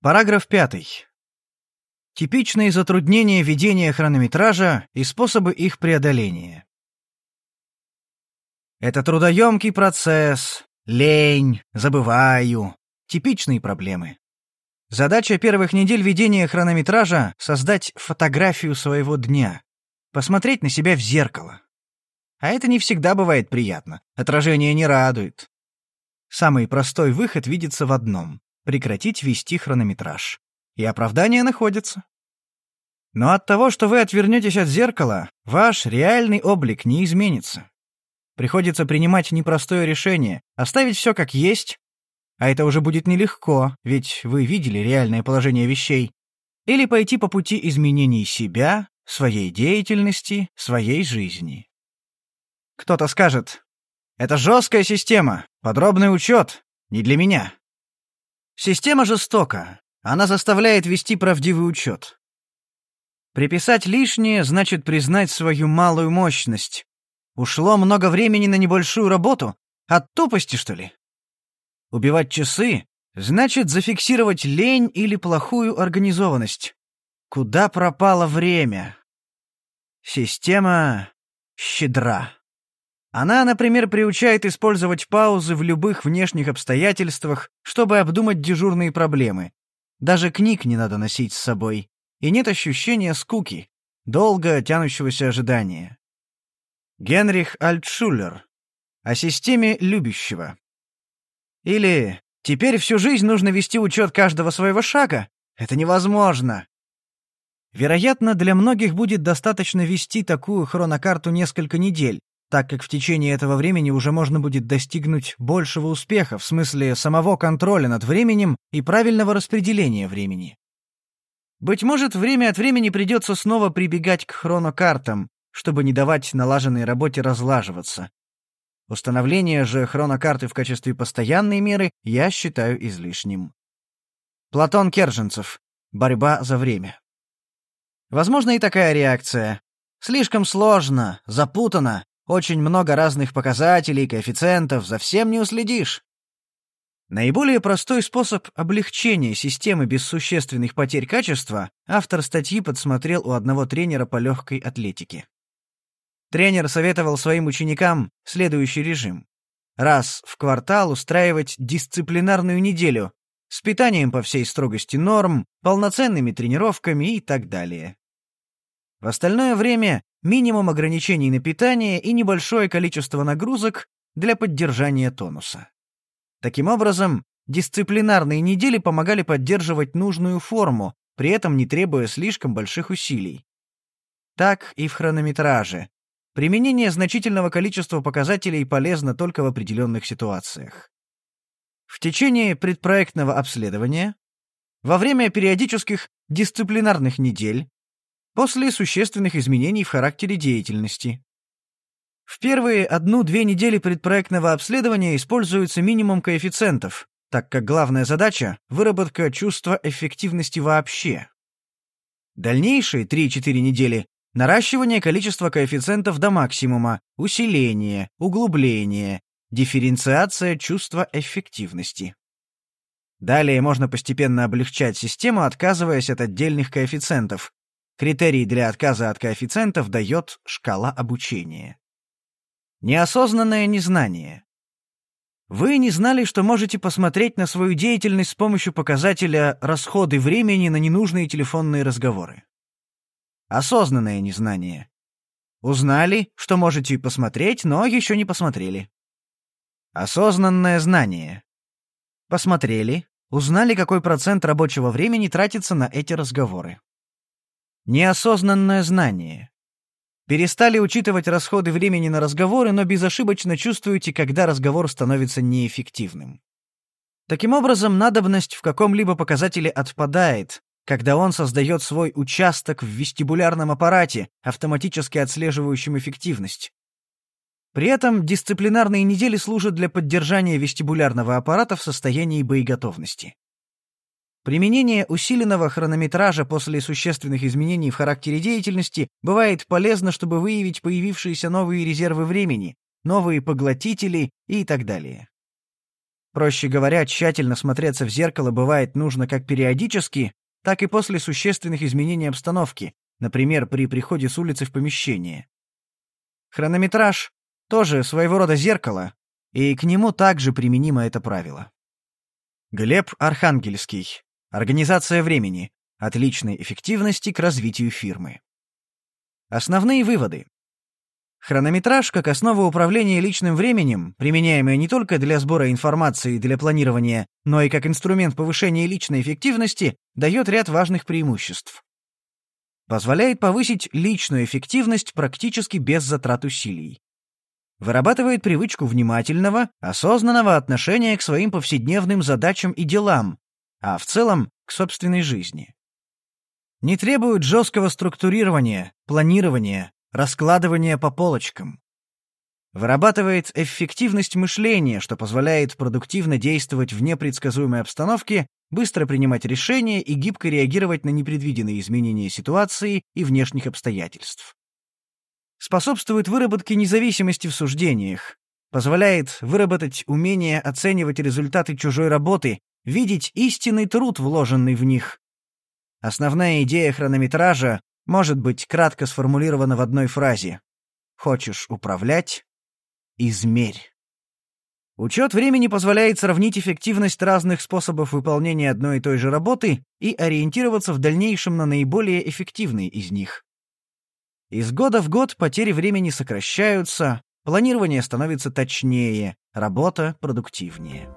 Параграф 5. Типичные затруднения ведения хронометража и способы их преодоления. Это трудоемкий процесс, лень, забываю, типичные проблемы. Задача первых недель ведения хронометража — создать фотографию своего дня, посмотреть на себя в зеркало. А это не всегда бывает приятно, отражение не радует. Самый простой выход видится в одном прекратить вести хронометраж. И оправдание находится. Но от того, что вы отвернетесь от зеркала, ваш реальный облик не изменится. Приходится принимать непростое решение, оставить все как есть, а это уже будет нелегко, ведь вы видели реальное положение вещей, или пойти по пути изменений себя, своей деятельности, своей жизни. Кто-то скажет, это жесткая система, подробный учет, не для меня. Система жестока. Она заставляет вести правдивый учет. Приписать лишнее значит признать свою малую мощность. Ушло много времени на небольшую работу? От тупости, что ли? Убивать часы значит зафиксировать лень или плохую организованность. Куда пропало время? Система щедра. Она, например, приучает использовать паузы в любых внешних обстоятельствах, чтобы обдумать дежурные проблемы. Даже книг не надо носить с собой. И нет ощущения скуки, долго тянущегося ожидания. Генрих Альтшулер. О системе любящего. Или «Теперь всю жизнь нужно вести учет каждого своего шага? Это невозможно!» Вероятно, для многих будет достаточно вести такую хронокарту несколько недель, так как в течение этого времени уже можно будет достигнуть большего успеха в смысле самого контроля над временем и правильного распределения времени. Быть может, время от времени придется снова прибегать к хронокартам, чтобы не давать налаженной работе разлаживаться. Установление же хронокарты в качестве постоянной меры я считаю излишним. Платон Керженцев. Борьба за время. Возможно и такая реакция. Слишком сложно, запутано, очень много разных показателей, коэффициентов, за всем не уследишь. Наиболее простой способ облегчения системы без существенных потерь качества автор статьи подсмотрел у одного тренера по легкой атлетике. Тренер советовал своим ученикам следующий режим. Раз в квартал устраивать дисциплинарную неделю с питанием по всей строгости норм, полноценными тренировками и так далее. В остальное время минимум ограничений на питание и небольшое количество нагрузок для поддержания тонуса. Таким образом, дисциплинарные недели помогали поддерживать нужную форму, при этом не требуя слишком больших усилий. Так и в хронометраже. Применение значительного количества показателей полезно только в определенных ситуациях. В течение предпроектного обследования, во время периодических дисциплинарных недель, после существенных изменений в характере деятельности. В первые одну-две недели предпроектного обследования используется минимум коэффициентов, так как главная задача — выработка чувства эффективности вообще. Дальнейшие 3-4 недели — наращивание количества коэффициентов до максимума, усиление, углубление, дифференциация чувства эффективности. Далее можно постепенно облегчать систему, отказываясь от отдельных коэффициентов, Критерий для отказа от коэффициентов дает шкала обучения. Неосознанное незнание. Вы не знали, что можете посмотреть на свою деятельность с помощью показателя расходы времени на ненужные телефонные разговоры. Осознанное незнание. Узнали, что можете посмотреть, но еще не посмотрели. Осознанное знание. Посмотрели, узнали, какой процент рабочего времени тратится на эти разговоры. Неосознанное знание. Перестали учитывать расходы времени на разговоры, но безошибочно чувствуете, когда разговор становится неэффективным. Таким образом, надобность в каком-либо показателе отпадает, когда он создает свой участок в вестибулярном аппарате, автоматически отслеживающем эффективность. При этом дисциплинарные недели служат для поддержания вестибулярного аппарата в состоянии боеготовности. Применение усиленного хронометража после существенных изменений в характере деятельности бывает полезно, чтобы выявить появившиеся новые резервы времени, новые поглотители и так далее. Проще говоря, тщательно смотреться в зеркало бывает нужно как периодически, так и после существенных изменений обстановки, например, при приходе с улицы в помещение. Хронометраж — тоже своего рода зеркало, и к нему также применимо это правило. Глеб Архангельский. Организация времени. От личной эффективности к развитию фирмы. Основные выводы. Хронометраж как основа управления личным временем, применяемая не только для сбора информации и для планирования, но и как инструмент повышения личной эффективности, дает ряд важных преимуществ. Позволяет повысить личную эффективность практически без затрат усилий. Вырабатывает привычку внимательного, осознанного отношения к своим повседневным задачам и делам, а в целом к собственной жизни. Не требует жесткого структурирования, планирования, раскладывание по полочкам. Вырабатывает эффективность мышления, что позволяет продуктивно действовать в непредсказуемой обстановке, быстро принимать решения и гибко реагировать на непредвиденные изменения ситуации и внешних обстоятельств. Способствует выработке независимости в суждениях, позволяет выработать умение оценивать результаты чужой работы, видеть истинный труд, вложенный в них. Основная идея хронометража может быть кратко сформулировано в одной фразе. Хочешь управлять — измерь. Учет времени позволяет сравнить эффективность разных способов выполнения одной и той же работы и ориентироваться в дальнейшем на наиболее эффективные из них. Из года в год потери времени сокращаются, планирование становится точнее, работа продуктивнее.